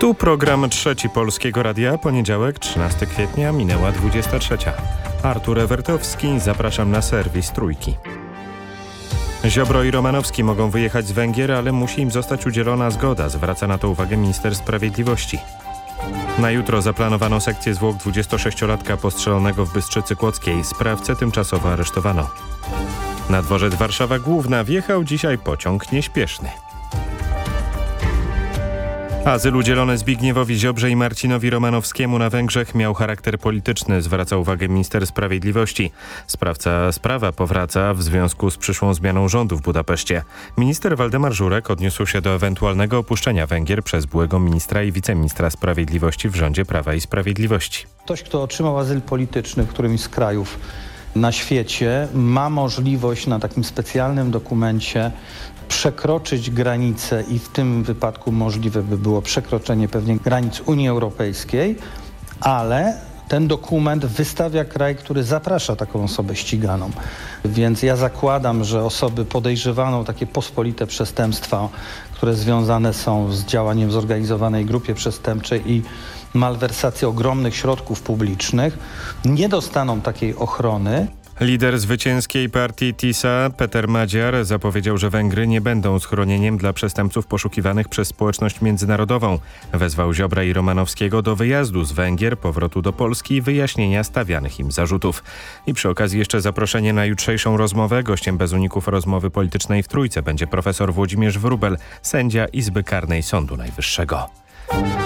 Tu program Trzeci Polskiego Radia, poniedziałek 13 kwietnia, minęła 23. Artur Ewertowski, zapraszam na serwis Trójki. Ziobro i Romanowski mogą wyjechać z Węgier, ale musi im zostać udzielona zgoda, zwraca na to uwagę minister sprawiedliwości. Na jutro zaplanowano sekcję zwłok 26-latka postrzelonego w Bystrzycy Kłodzkiej. Sprawcę tymczasowo aresztowano. Na dworzec Warszawa Główna wjechał dzisiaj pociąg nieśpieszny. Azyl udzielony Zbigniewowi Ziobrze i Marcinowi Romanowskiemu na Węgrzech miał charakter polityczny, zwraca uwagę minister sprawiedliwości. Sprawca sprawa powraca w związku z przyszłą zmianą rządu w Budapeszcie. Minister Waldemar Żurek odniósł się do ewentualnego opuszczenia Węgier przez byłego ministra i wiceministra sprawiedliwości w rządzie Prawa i Sprawiedliwości. Ktoś, kto otrzymał azyl polityczny w którymś z krajów na świecie, ma możliwość na takim specjalnym dokumencie przekroczyć granice i w tym wypadku możliwe by było przekroczenie pewnie granic Unii Europejskiej, ale ten dokument wystawia kraj, który zaprasza taką osobę ściganą. Więc ja zakładam, że osoby podejrzewane o takie pospolite przestępstwa, które związane są z działaniem w zorganizowanej grupie przestępczej i malwersacją ogromnych środków publicznych, nie dostaną takiej ochrony. Lider zwycięskiej partii TISA, Peter Madziar, zapowiedział, że Węgry nie będą schronieniem dla przestępców poszukiwanych przez społeczność międzynarodową. Wezwał Ziobra i Romanowskiego do wyjazdu z Węgier, powrotu do Polski i wyjaśnienia stawianych im zarzutów. I przy okazji jeszcze zaproszenie na jutrzejszą rozmowę. Gościem bez uników rozmowy politycznej w Trójce będzie profesor Włodzimierz Wrubel, sędzia Izby Karnej Sądu Najwyższego.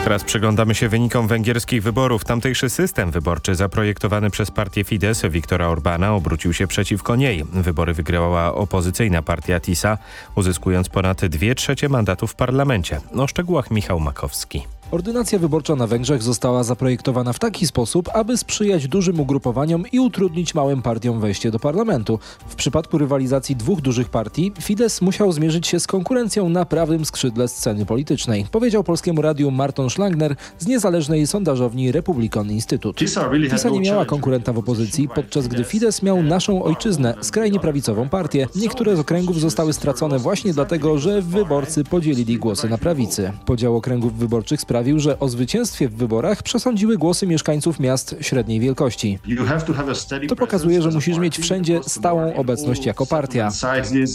Teraz przyglądamy się wynikom węgierskich wyborów. Tamtejszy system wyborczy zaprojektowany przez partię Fidesz Viktora Orbana obrócił się przeciwko niej. Wybory wygrała opozycyjna partia TISA, uzyskując ponad 2 trzecie mandatów w parlamencie. O szczegółach Michał Makowski. Ordynacja wyborcza na Węgrzech została zaprojektowana w taki sposób, aby sprzyjać dużym ugrupowaniom i utrudnić małym partiom wejście do parlamentu. W przypadku rywalizacji dwóch dużych partii, Fidesz musiał zmierzyć się z konkurencją na prawym skrzydle sceny politycznej, powiedział Polskiemu Radiu Marton Schlangner z niezależnej sondażowni Republican Institute. TISA nie miała konkurenta w opozycji, podczas gdy Fidesz miał naszą ojczyznę, skrajnie prawicową partię. Niektóre z okręgów zostały stracone właśnie dlatego, że wyborcy podzielili głosy na prawicy. Podział okręgów wyborczych sprawił, sprawił, że o zwycięstwie w wyborach przesądziły głosy mieszkańców miast średniej wielkości. To pokazuje, że musisz mieć wszędzie stałą obecność jako partia.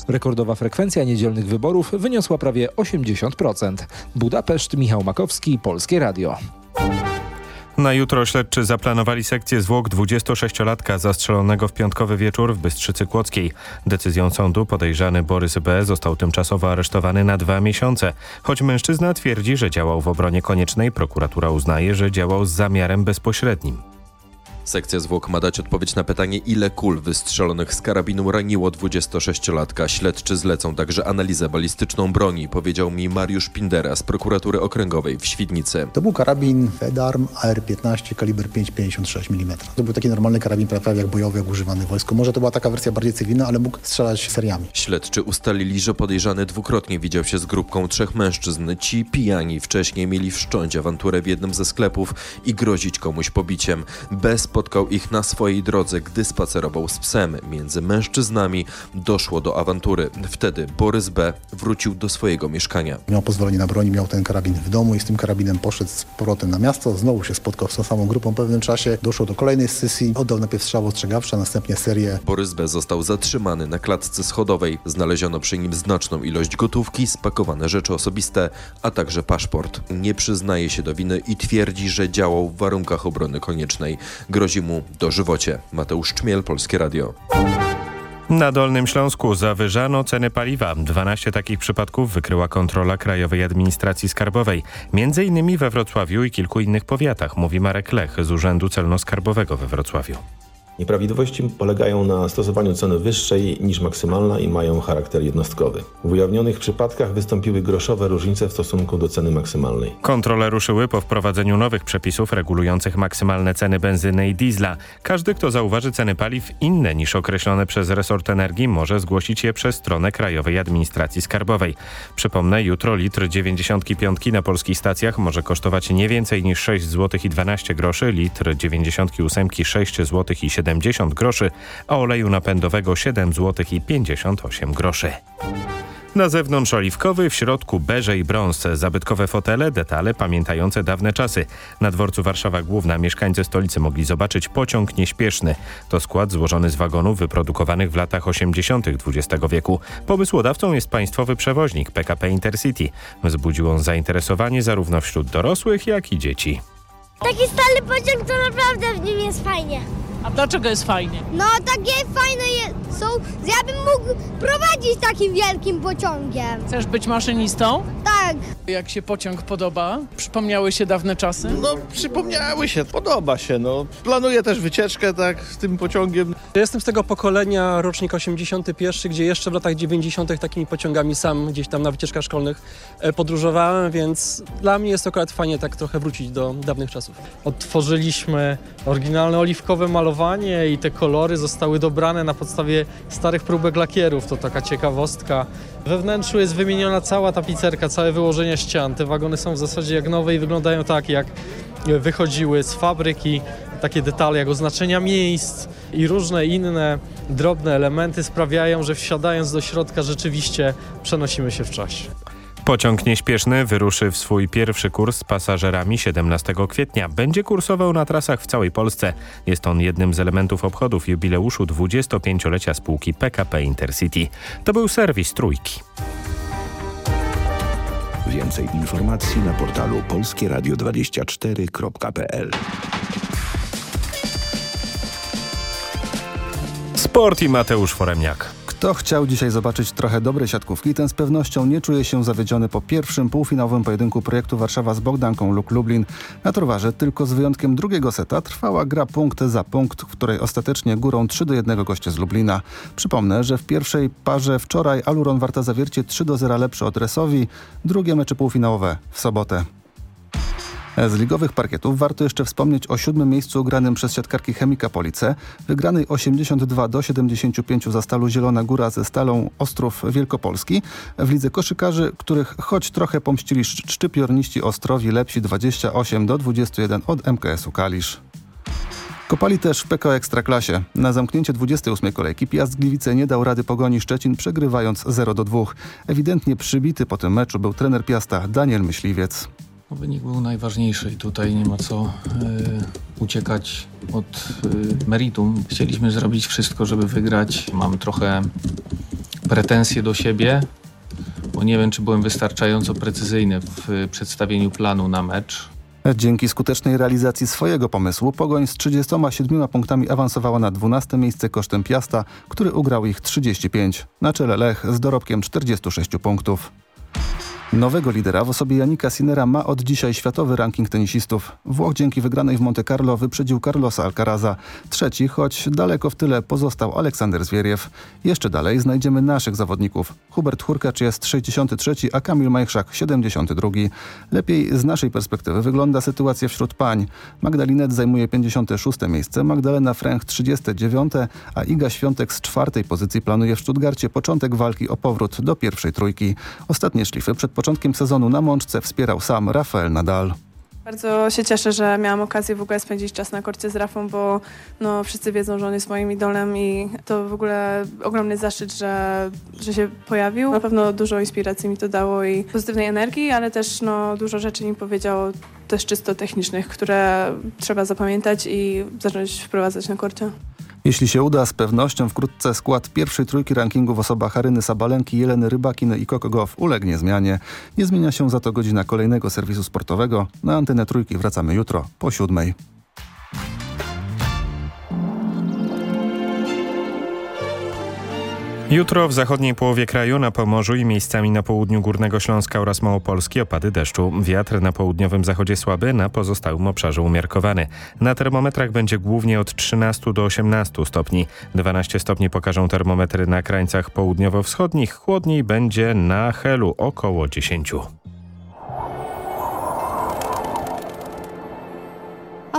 Rekordowa frekwencja niedzielnych wyborów wyniosła prawie 80%. Budapeszt, Michał Makowski, Polskie Radio. Na jutro śledczy zaplanowali sekcję zwłok 26-latka zastrzelonego w piątkowy wieczór w Bystrzycy Kłodzkiej. Decyzją sądu podejrzany Borys B. został tymczasowo aresztowany na dwa miesiące. Choć mężczyzna twierdzi, że działał w obronie koniecznej, prokuratura uznaje, że działał z zamiarem bezpośrednim. Sekcja zwłok ma dać odpowiedź na pytanie, ile kul wystrzelonych z karabinu raniło 26-latka. Śledczy zlecą także analizę balistyczną broni, powiedział mi Mariusz Pindera z prokuratury okręgowej w Świdnicy. To był karabin Fedarm AR-15 kaliber 5,56 mm. To był taki normalny karabin prawie jak bojowy, jak używany w wojsku. Może to była taka wersja bardziej cywilna, ale mógł strzelać seriami. Śledczy ustalili, że podejrzany dwukrotnie widział się z grupką trzech mężczyzn. Ci pijani wcześniej mieli wszcząć awanturę w jednym ze sklepów i grozić komuś pobiciem. Bez spotkał ich na swojej drodze, gdy spacerował z psem. Między mężczyznami doszło do awantury. Wtedy Borys B. wrócił do swojego mieszkania. Miał pozwolenie na broń, miał ten karabin w domu i z tym karabinem poszedł z powrotem na miasto. Znowu się spotkał z tą samą grupą w pewnym czasie. Doszło do kolejnej sesji. Oddał najpierw strzał ostrzegawczy, a następnie serię. Borys B. został zatrzymany na klatce schodowej. Znaleziono przy nim znaczną ilość gotówki, spakowane rzeczy osobiste, a także paszport. Nie przyznaje się do winy i twierdzi, że działał w warunkach obrony koniecznej. Grozi grozi mu dożywocie. Mateusz Czmiel, Polskie Radio. Na Dolnym Śląsku zawyżano ceny paliwa. 12 takich przypadków wykryła kontrola Krajowej Administracji Skarbowej. Między innymi we Wrocławiu i kilku innych powiatach, mówi Marek Lech z Urzędu Celno-Skarbowego we Wrocławiu. Nieprawidłowości polegają na stosowaniu ceny wyższej niż maksymalna i mają charakter jednostkowy. W ujawnionych przypadkach wystąpiły groszowe różnice w stosunku do ceny maksymalnej. Kontrole ruszyły po wprowadzeniu nowych przepisów regulujących maksymalne ceny benzyny i diesla. Każdy, kto zauważy ceny paliw inne niż określone przez resort energii, może zgłosić je przez stronę Krajowej Administracji Skarbowej. Przypomnę, jutro litr 95 na polskich stacjach może kosztować nie więcej niż 6 zł i 12 groszy, litr 98 6 zł i 70 groszy, a oleju napędowego 7 zł i 58 groszy. Na zewnątrz oliwkowy, w środku beże i brąz, zabytkowe fotele, detale pamiętające dawne czasy. Na dworcu Warszawa Główna mieszkańcy stolicy mogli zobaczyć pociąg nieśpieszny. To skład złożony z wagonów wyprodukowanych w latach 80. XX wieku. Pomysłodawcą jest państwowy przewoźnik PKP Intercity. Wzbudził on zainteresowanie zarówno wśród dorosłych, jak i dzieci. Taki stary pociąg to naprawdę w nim jest fajnie. A dlaczego jest fajnie? No takie fajne je- są. Ja bym mógł prowadzić takim wielkim pociągiem. Chcesz być maszynistą? Tak. Jak się pociąg podoba? Przypomniały się dawne czasy? No, przypomniały się, podoba się, no. Planuję też wycieczkę, tak, z tym pociągiem. Jestem z tego pokolenia, rocznik 81, gdzie jeszcze w latach 90. takimi pociągami sam gdzieś tam na wycieczkach szkolnych e, podróżowałem, więc dla mnie jest to akurat fajnie tak trochę wrócić do dawnych czasów. Odtworzyliśmy oryginalne oliwkowe malowanie i te kolory zostały dobrane na podstawie starych próbek lakierów. To taka ciekawostka. We wnętrzu jest wymieniona cała tapicerka, całe wyłożenie ścian. Te wagony są w zasadzie jak nowe i wyglądają tak, jak wychodziły z fabryki. Takie detale jak oznaczenia miejsc i różne inne drobne elementy sprawiają, że wsiadając do środka rzeczywiście przenosimy się w czasie. Pociąg nieśpieszny wyruszy w swój pierwszy kurs z pasażerami 17 kwietnia. Będzie kursował na trasach w całej Polsce. Jest on jednym z elementów obchodów jubileuszu 25-lecia spółki PKP Intercity. To był serwis Trójki. Więcej informacji na portalu polskieradio24.pl Sport i Mateusz Foremniak. Kto chciał dzisiaj zobaczyć trochę dobrej siatkówki, ten z pewnością nie czuje się zawiedziony po pierwszym półfinałowym pojedynku projektu Warszawa z Bogdanką lub Lublin. Na Torwarze tylko z wyjątkiem drugiego seta trwała gra punkt za punkt, w której ostatecznie górą 3 do 1 goście z Lublina. Przypomnę, że w pierwszej parze wczoraj Aluron Warta Zawiercie 3 do 0 lepszy od Resowi, drugie mecze półfinałowe w sobotę. Z ligowych parkietów warto jeszcze wspomnieć o siódmym miejscu granym przez siatkarki Chemika Police, wygranej 82 do 75 za Stalu Zielona Góra ze Stalą Ostrów Wielkopolski. W lidze koszykarzy, których choć trochę pomścili szczy- szczypiorniści Ostrowi lepsi 28 do 21 od MKS-u Kalisz. Kopali też w PKO Ekstraklasie. Na zamknięcie 28 kolejki Piast Gliwice nie dał rady pogoni Szczecin, przegrywając 0 do 2. Ewidentnie przybity po tym meczu był trener Piasta Daniel Myśliwiec. No, wynik był najważniejszy i tutaj nie ma co y, uciekać od y, meritum. Chcieliśmy zrobić wszystko, żeby wygrać. Mam trochę pretensje do siebie, bo nie wiem, czy byłem wystarczająco precyzyjny w y, przedstawieniu planu na mecz. Dzięki skutecznej realizacji swojego pomysłu Pogoń z 37 punktami awansowała na 12 miejsce kosztem Piasta, który ugrał ich 35. Na czele Lech z dorobkiem 46 punktów. Nowego lidera w osobie Janika Sinera ma od dzisiaj światowy ranking tenisistów. Włoch dzięki wygranej w Monte Carlo wyprzedził Carlosa Alcaraza. Trzeci, choć daleko w tyle pozostał Aleksander Zwieriew. Jeszcze dalej znajdziemy naszych zawodników. Hubert Hurkacz jest 63, a Kamil Majchrzak 72. Lepiej z naszej perspektywy wygląda sytuacja wśród pań. Magdalinet zajmuje 56 miejsce, Magdalena Fręch 39, a Iga Świątek z czwartej pozycji planuje w Stuttgarcie początek walki o powrót do pierwszej trójki. Ostatnie szlify przed początkiem sezonu na Mączce wspierał sam Rafael Nadal. Bardzo się cieszę, że miałam okazję w ogóle spędzić czas na korcie z Rafą, bo no, wszyscy wiedzą, że on jest moim idolem i to w ogóle ogromny zaszczyt, że, że się pojawił. Na pewno dużo inspiracji mi to dało i pozytywnej energii, ale też no, dużo rzeczy mi powiedział też czysto technicznych, które trzeba zapamiętać i zacząć wprowadzać na korcie. Jeśli się uda, z pewnością wkrótce skład pierwszej trójki rankingu w osobach Aryny Sabalenki, Jeleny Rybakiny i Koko Goff ulegnie zmianie. Nie zmienia się za to godzina kolejnego serwisu sportowego. Na antenę trójki wracamy jutro po siódmej. Jutro w zachodniej połowie kraju, na Pomorzu i miejscami na południu Górnego Śląska oraz Małopolski opady deszczu. Wiatr na południowym zachodzie słaby, na pozostałym obszarze umiarkowany. Na termometrach będzie głównie od 13 do 18 stopni. 12 stopni pokażą termometry na krańcach południowo-wschodnich. Chłodniej będzie na Helu około 10.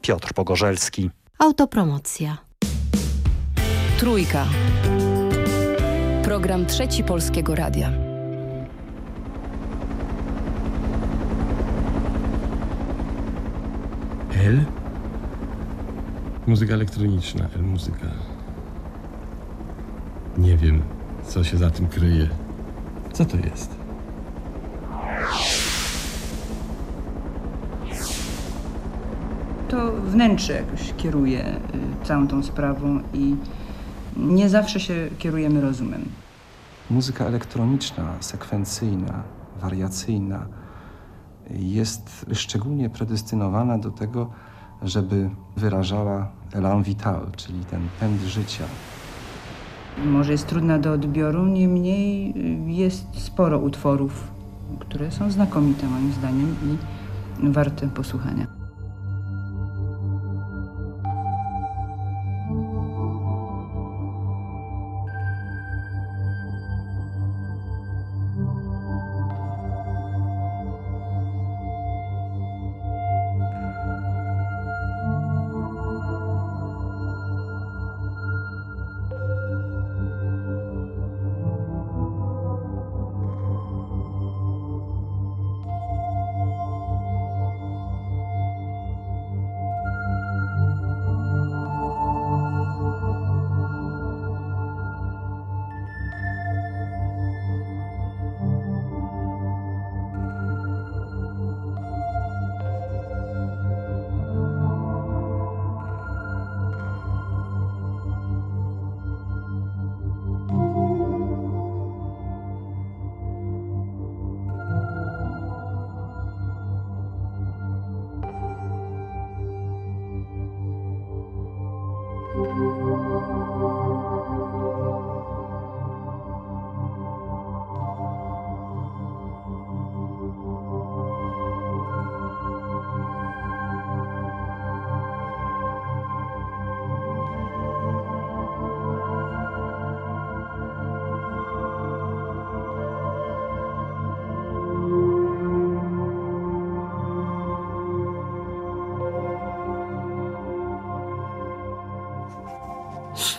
Piotr Pogorzelski. Autopromocja. Trójka. Program Trzeci Polskiego Radia. L? Muzyka elektroniczna, L muzyka. Nie wiem, co się za tym kryje. Co to jest? To wnętrze jakoś kieruje y, całą tą sprawą i nie zawsze się kierujemy rozumem. Muzyka elektroniczna, sekwencyjna, wariacyjna jest szczególnie predestynowana do tego, żeby wyrażała elan vital, czyli ten pęd życia. Może jest trudna do odbioru, niemniej y, jest sporo utworów, które są znakomite moim zdaniem i warte posłuchania.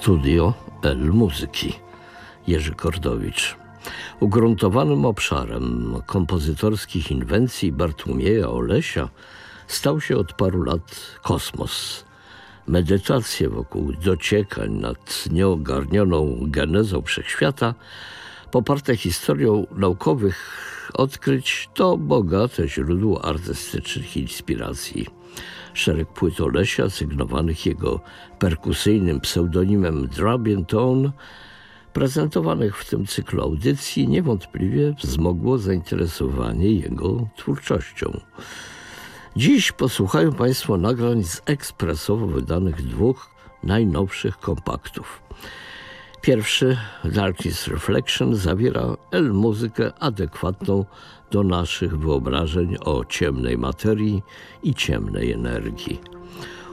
Studio L Muzyki Jerzy Kordowicz. Ugruntowanym obszarem kompozytorskich inwencji Bartłomieja Olesia stał się od paru lat kosmos. Medytacje wokół dociekań nad nieogarnioną genezą wszechświata, poparte historią naukowych odkryć, to bogate źródło artystycznych inspiracji szereg płyt Olesia, sygnowanych jego perkusyjnym pseudonimem Drabian Tone, prezentowanych w tym cyklu audycji, niewątpliwie wzmogło zainteresowanie jego twórczością. Dziś posłuchają Państwo nagrań z ekspresowo wydanych dwóch najnowszych kompaktów. Pierwszy, Darkness Reflection, zawiera L-muzykę adekwatną do naszych wyobrażeń o ciemnej materii i ciemnej energii.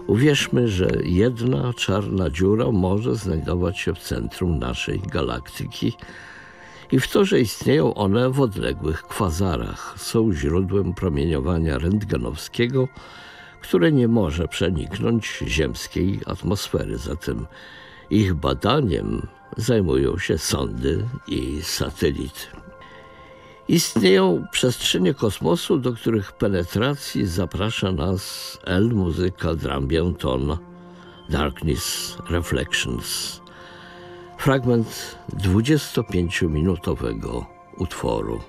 Uwierzmy, że jedna czarna dziura może znajdować się w centrum naszej galaktyki i w to, że istnieją one w odległych kwazarach, są źródłem promieniowania rentgenowskiego, które nie może przeniknąć ziemskiej atmosfery. Zatem ich badaniem zajmują się sondy i satelity. Istnieją przestrzenie kosmosu, do których penetracji zaprasza nas L muzyka Drambian Ton Darkness Reflections. fragment 25-minutowego utworu.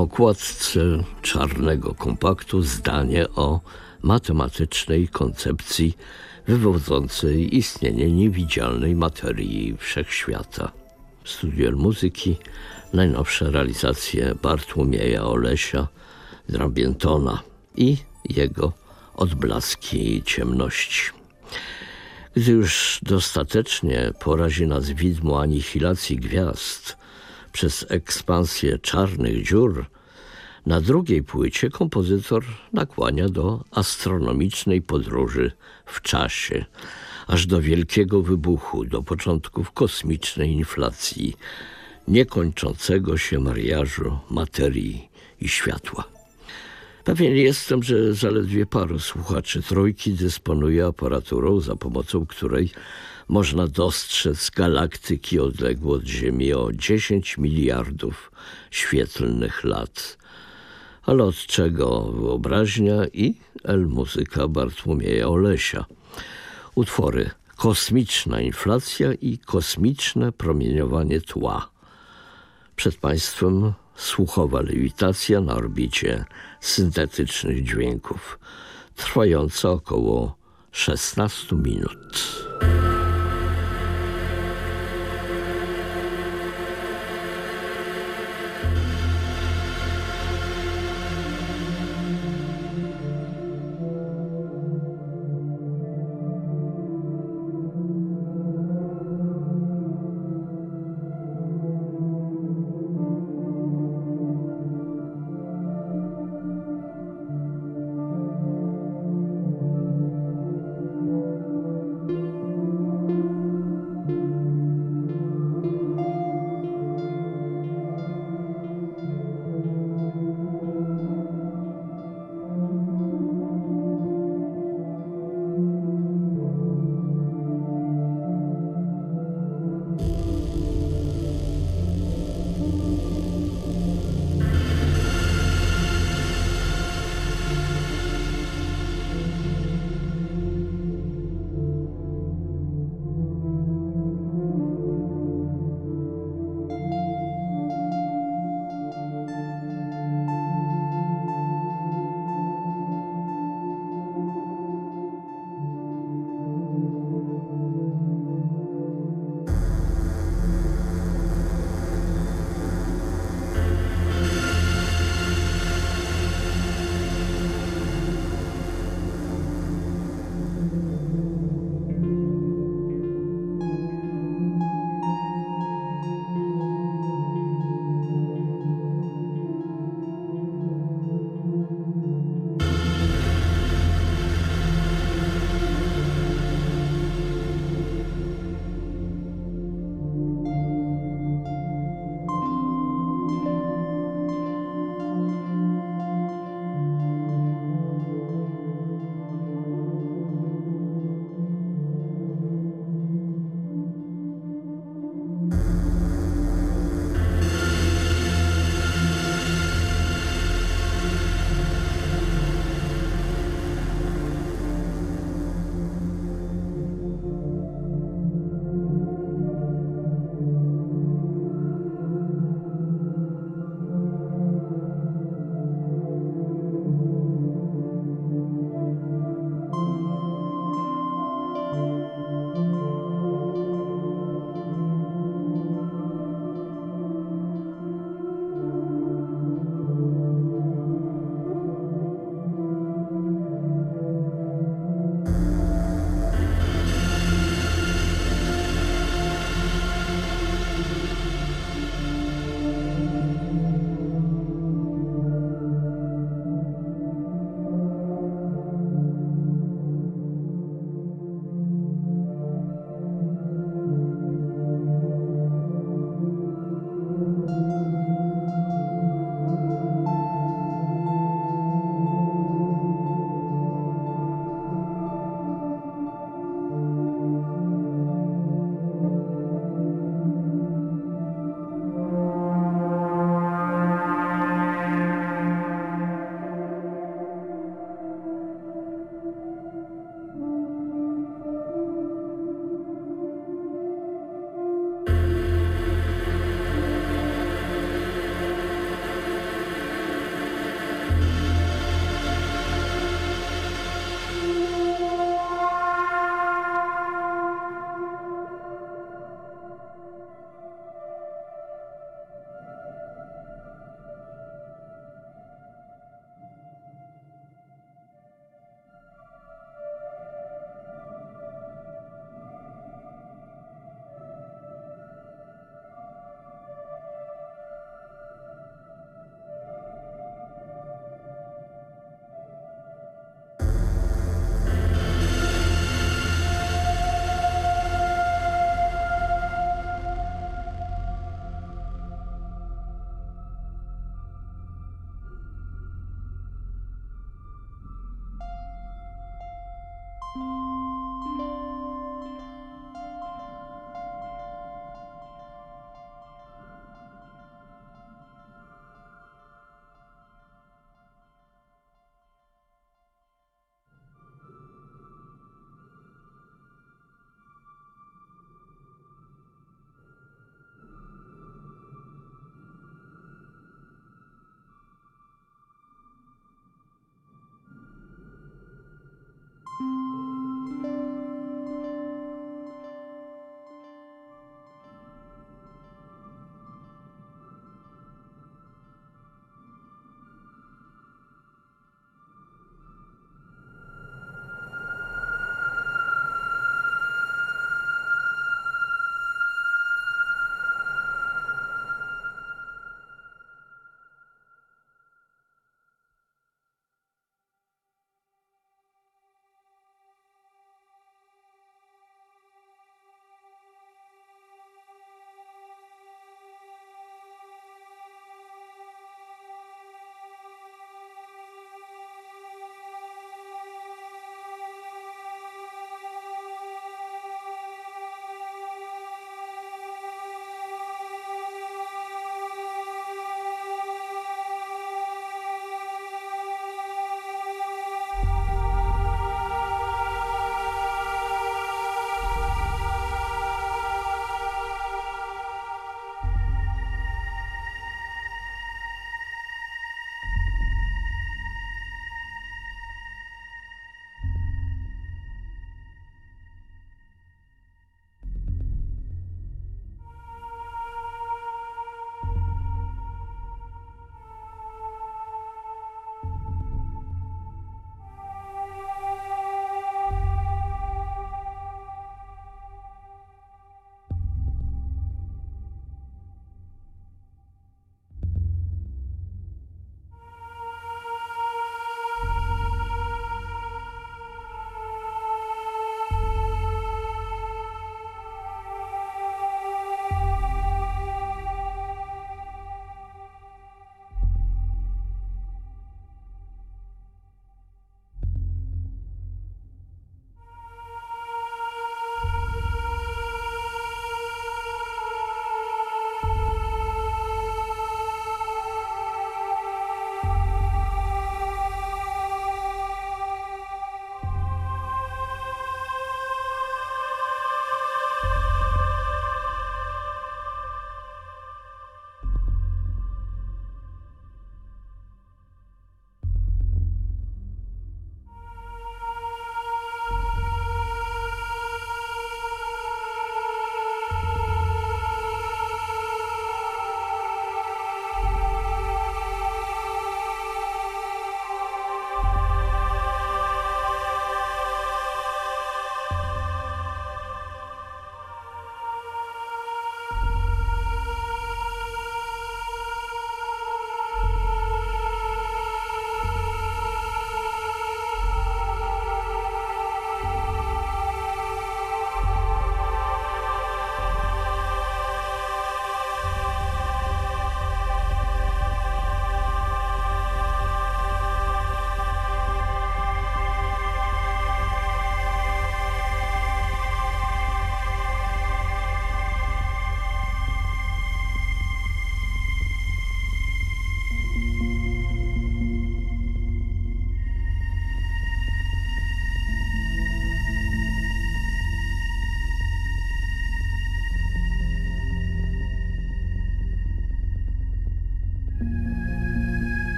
Na okładce czarnego kompaktu zdanie o matematycznej koncepcji wywodzącej istnienie niewidzialnej materii wszechświata. Studiel muzyki, najnowsze realizacje Bartłomieja Olesia, Drabientona i jego odblaski ciemności. Gdy już dostatecznie porazi nas widmo anihilacji gwiazd przez ekspansję czarnych dziur, na drugiej płycie kompozytor nakłania do astronomicznej podróży w czasie, aż do wielkiego wybuchu, do początków kosmicznej inflacji, niekończącego się mariażu materii i światła. Pewien jestem, że zaledwie paru słuchaczy trójki dysponuje aparaturą, za pomocą której można dostrzec galaktyki odległe od Ziemi o 10 miliardów świetlnych lat. Ale od czego wyobraźnia i el muzyka Bartłomieja Olesia. Utwory Kosmiczna inflacja i kosmiczne promieniowanie tła. Przed Państwem słuchowa lewitacja na orbicie syntetycznych dźwięków, trwająca około 16 minut.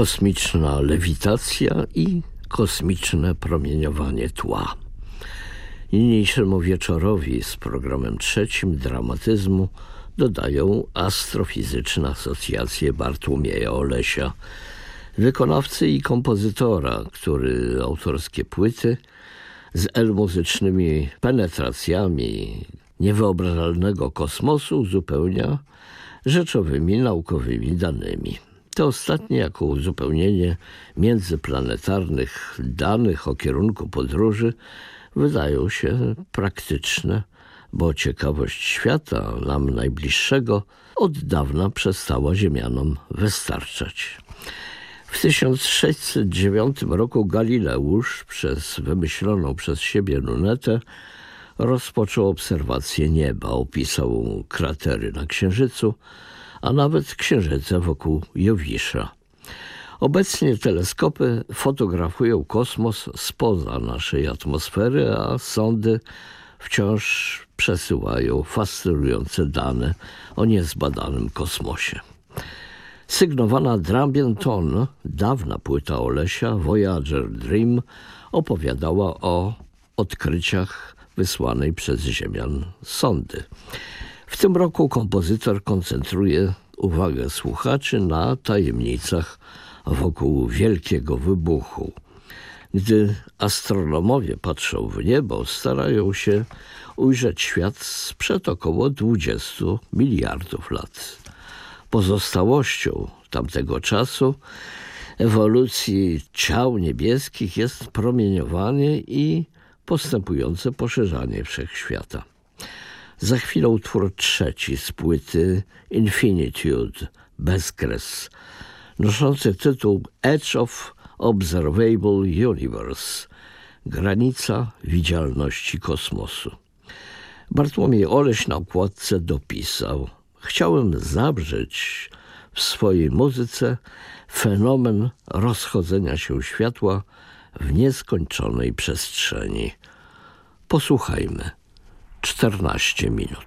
Kosmiczna lewitacja i kosmiczne promieniowanie tła. Niniejszemu wieczorowi z programem trzecim dramatyzmu dodają astrofizyczne asocjacje Bartłomieja Olesia, wykonawcy i kompozytora, który autorskie płyty z elmuzycznymi penetracjami niewyobrażalnego kosmosu uzupełnia rzeczowymi naukowymi danymi. To ostatnie jako uzupełnienie międzyplanetarnych danych o kierunku podróży wydają się praktyczne, bo ciekawość świata nam najbliższego od dawna przestała Ziemianom wystarczać. W 1609 roku Galileusz przez wymyśloną przez siebie lunetę rozpoczął obserwację nieba, opisał kratery na Księżycu, a nawet księżyce wokół Jowisza. Obecnie teleskopy fotografują kosmos spoza naszej atmosfery, a sondy wciąż przesyłają fascynujące dane o niezbadanym kosmosie. Sygnowana Drambienton, dawna płyta Olesia, Voyager Dream, opowiadała o odkryciach wysłanej przez Ziemian sondy. W tym roku kompozytor koncentruje uwagę słuchaczy na tajemnicach wokół wielkiego wybuchu. Gdy astronomowie patrzą w niebo, starają się ujrzeć świat sprzed około 20 miliardów lat. Pozostałością tamtego czasu ewolucji ciał niebieskich jest promieniowanie i postępujące poszerzanie wszechświata. Za chwilę utwór trzeci z płyty Infinitude, bezkres, noszący tytuł Edge of Observable Universe, granica widzialności kosmosu. Bartłomiej Oleś na okładce dopisał – Chciałem zabrzeć w swojej muzyce fenomen rozchodzenia się światła w nieskończonej przestrzeni. Posłuchajmy. 14 minut.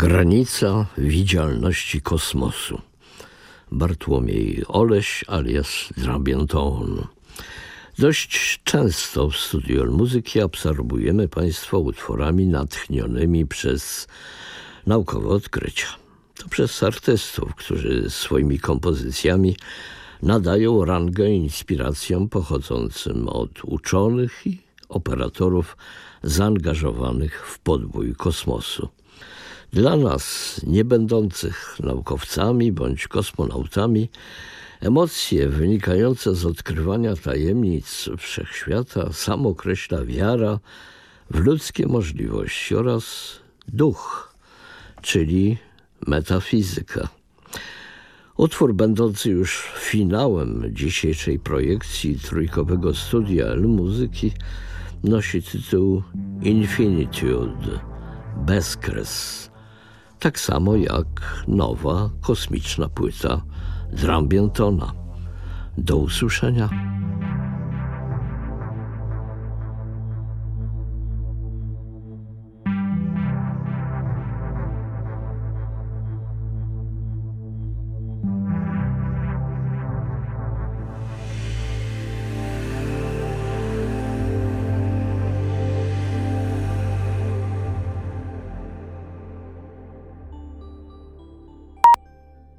Granica widzialności kosmosu. Bartłomiej Oleś alias Drabienton. Dość często w studiu muzyki absorbujemy Państwa utworami natchnionymi przez naukowe odkrycia. To przez artystów, którzy swoimi kompozycjami nadają rangę inspiracjom pochodzącym od uczonych i operatorów zaangażowanych w podbój kosmosu. Dla nas, nie będących naukowcami bądź kosmonautami, emocje wynikające z odkrywania tajemnic wszechświata sam określa wiara w ludzkie możliwości oraz duch, czyli metafizyka. Utwór będący już finałem dzisiejszej projekcji trójkowego studia L muzyki nosi tytuł Infinitude, bezkres, tak samo jak nowa kosmiczna płyta Drambientona. Do usłyszenia.